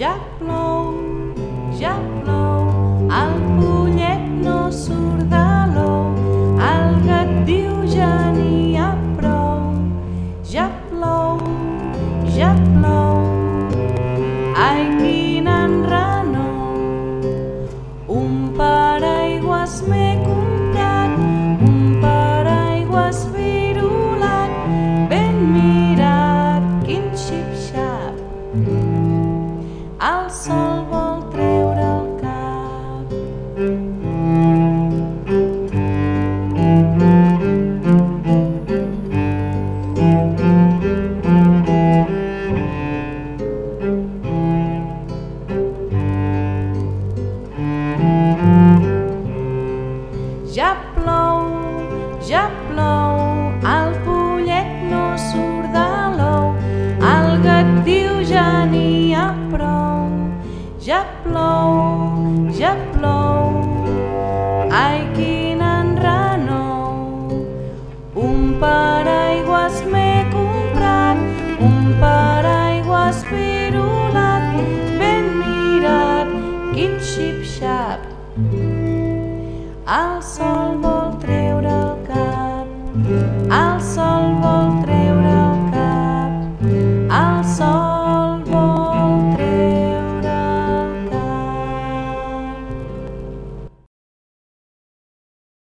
Ja plou, ja plou, el pollet no surt de l'ou, el gat diu ja n'hi ha prou. Ja plou, ja plou, ai quin enrenou. Un paraigües m'he sol vol treure el cap. Ja plou, ja plou, Ja plou, ja plou, ai quin enrenou. Un paraigües m'he comprat, un paraigües virulat, ben mirat, quin xip-xap. El sol vol treure el cap, el